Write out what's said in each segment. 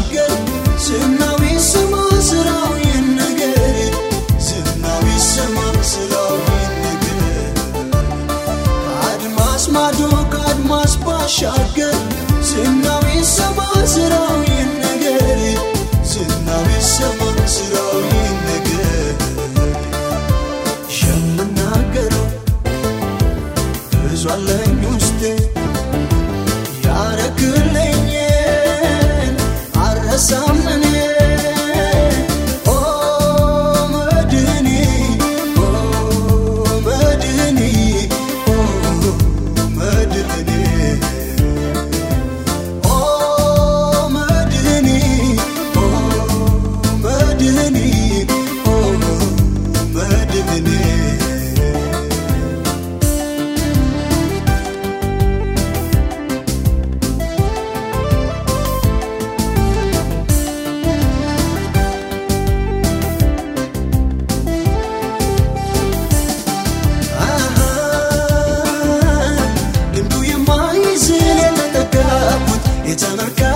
ሲናገር ዝናው ይሰማ ማዶ ከአድማስ ባሻገር ዝናው ይሰማ ስራው 예전할까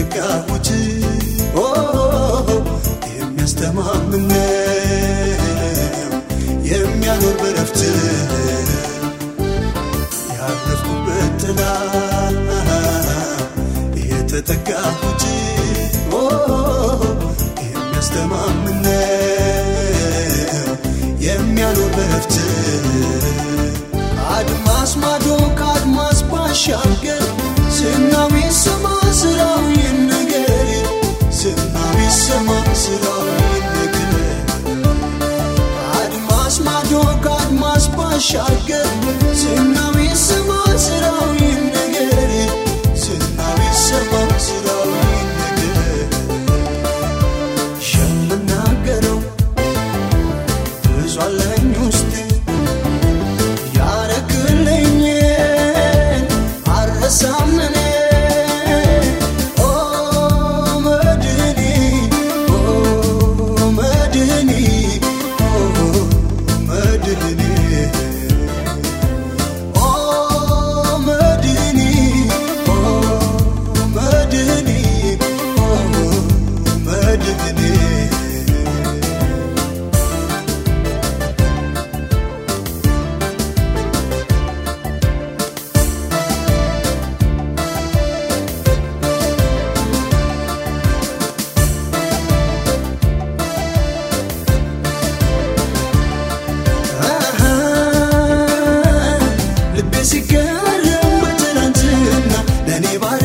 ጠጋዎች የሚያስተማምነ የሚያኖር በረፍት ያለፍኩበት ጥላ የተጠጋሁት የሚያስተማምን የሚያኖር በረፍት አድማስ ማዶ ከአድማስ ባሻገር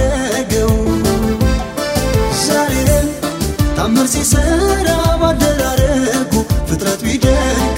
ያደረገው ዛሬ ታምር ሲሰራ ባደራረጉ ፍጥረት ቢደግ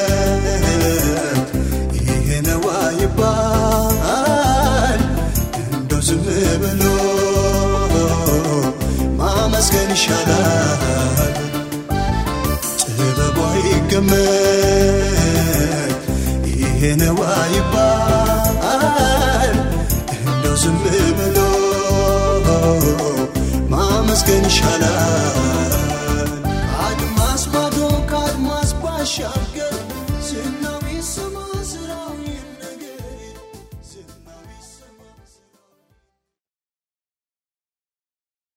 عشقنا